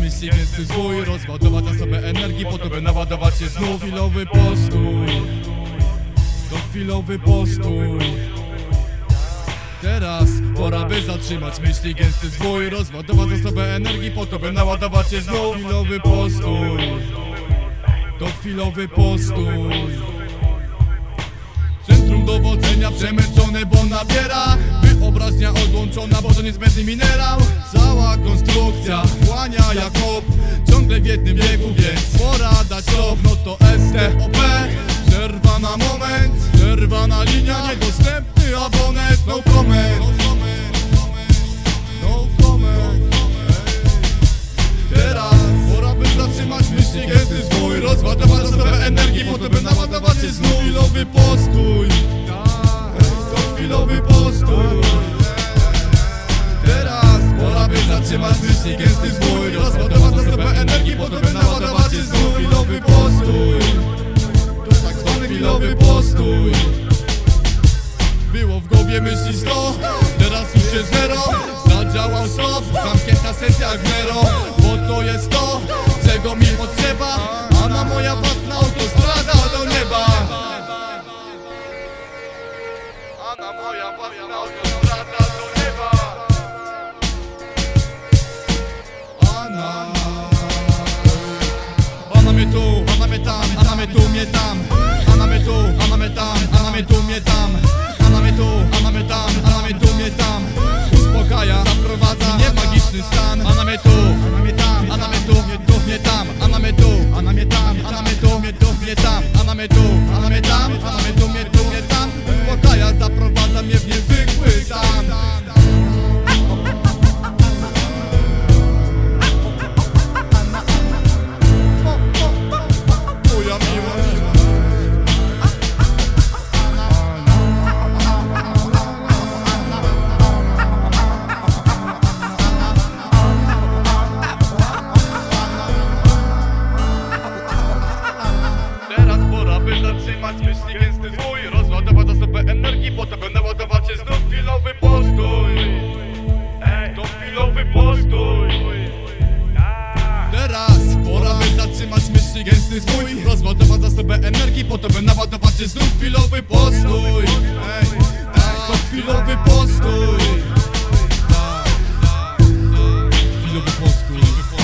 myśli gęsty zwój Rozładować zasoby energii po to by naładować się znów. Chwilowy postój. To chwilowy postój. Teraz pora by zatrzymać myśli gęsty zwój Rozładować zasoby energii po to by naładować się znów. Chwilowy postój. To chwilowy postój. Centrum dowodzenia przemęczone, bo nabiera bo to niezbędny minerał. Cała konstrukcja wchłania jak hop Ciągle w jednym biegu, więc pora dać stop No to STOP Przerwa na moment Przerwana linia, niedostępny abonent No comment No comment Teraz pora by zatrzymać myśli gęsty zwój Rozładować zasobę energii po to by naładować się znów. Chwilowy postój To chwilowy postój by zatrzymać myśli gęsty zwój Rozładować zasobę energii po to by naładować się znów. Chwilowy postój. To tak zwany chwilowy postój. Było w głowie myśli sto Teraz już jest zero. Zadziałał stop Zamknięta sesja jak Nero. Bo to jest to Czego mi potrzeba. A na moja własna autostrada do nieba. A na moja własna autostrada mnie tam Ana mnie tu, ana mnie tam, ana mnie tu, mnie tam Ana mnie tu, ana mnie tam, ana mnie tu, mnie tam Uspokaja, zaprowadza mnie w magiczny stan Ana mnie tu, ana mnie tam, ana mnie tu, mnie tu, mnie tam Ana mnie tu, ana mnie tam, ana mnie tu, mnie tu, mnie tam Ana mnie tu, zatrzymać myśli gęsty zwój. Rozładować zasoby energii, po to by naładować się znów. Chwilowy postój. To chwilowy postój. Teraz pora by zatrzymać myśli gęsty zwój. Rozładować zasoby energii, po to by naładować się znów. Chwilowy postój. Ej, tak, to chwilowy postój. Tak, tak, Chwilowy postój